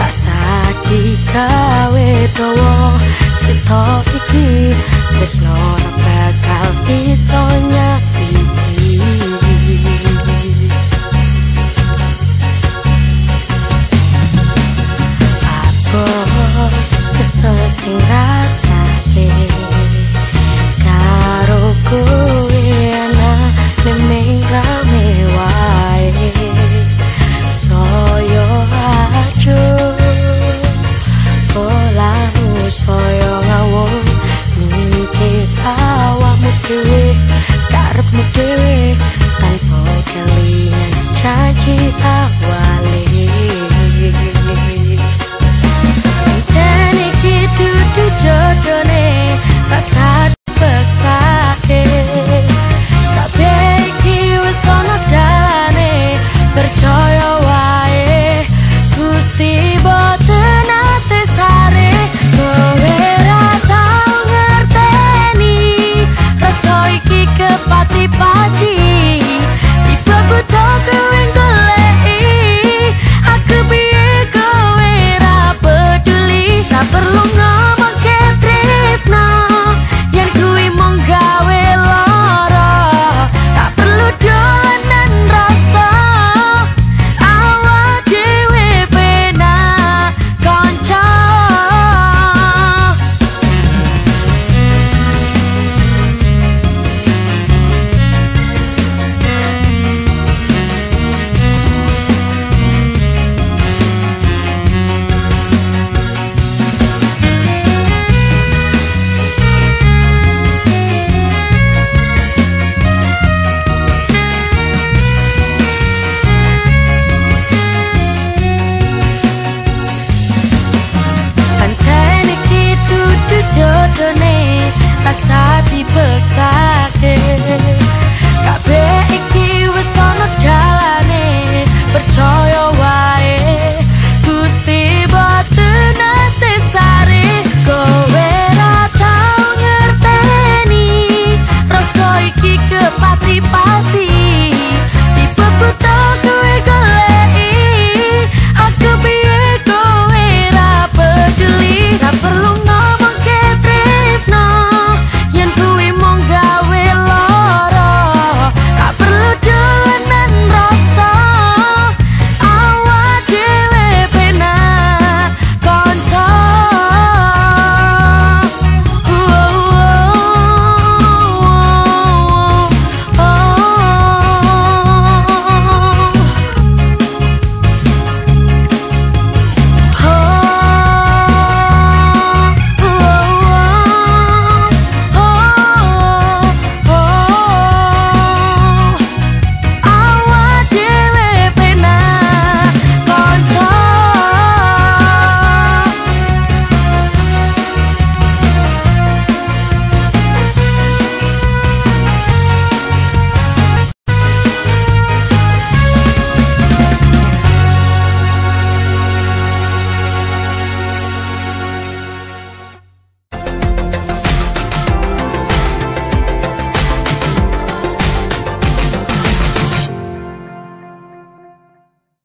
rasaki saki kawe towo Cinta iki, besno bakal pisau nyata.